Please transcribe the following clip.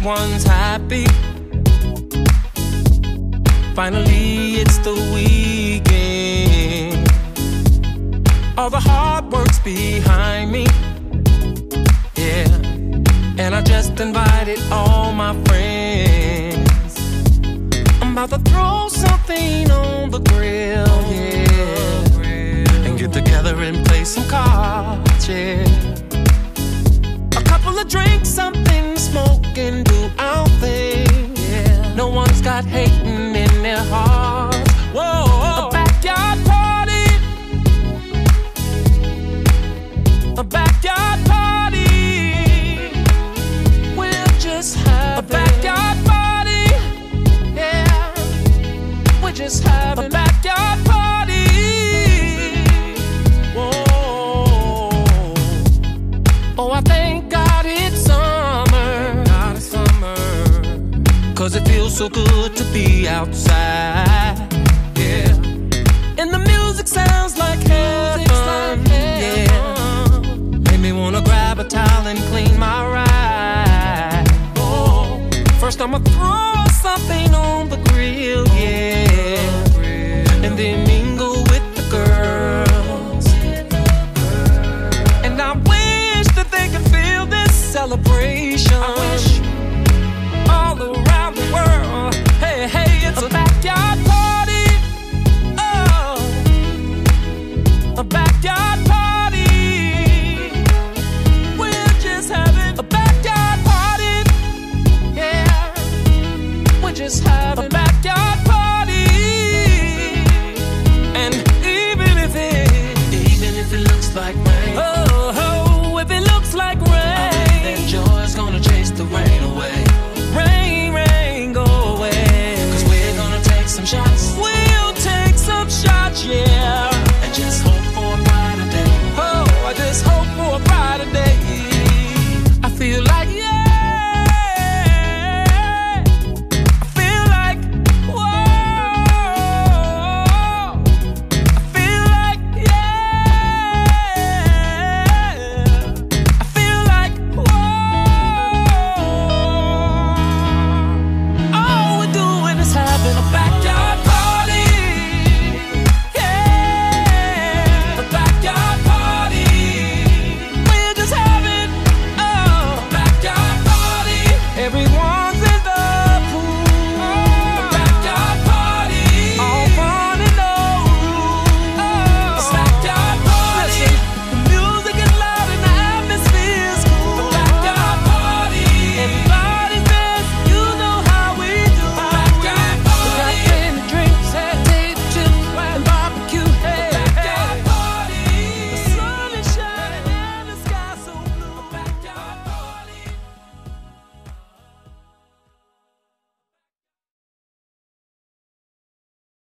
everyone's happy. Finally, it's the weekend. All the hard work's behind me. Yeah. And I just invited all my friends. I'm about to throw something on the grill. Yeah. And get together and play some cards. Yeah. Of drinks, something to smoke, and do our thing. Yeah. No one's got hating in their hearts. Whoa, Cause it feels so good to be outside. Yeah. And the music sounds like heaven. Yeah. Made me wanna grab a towel and clean my ride. Oh, first I'ma throw something on the grill, yeah. And then mingle with the girls. And I wish that they could feel this celebration. I wish like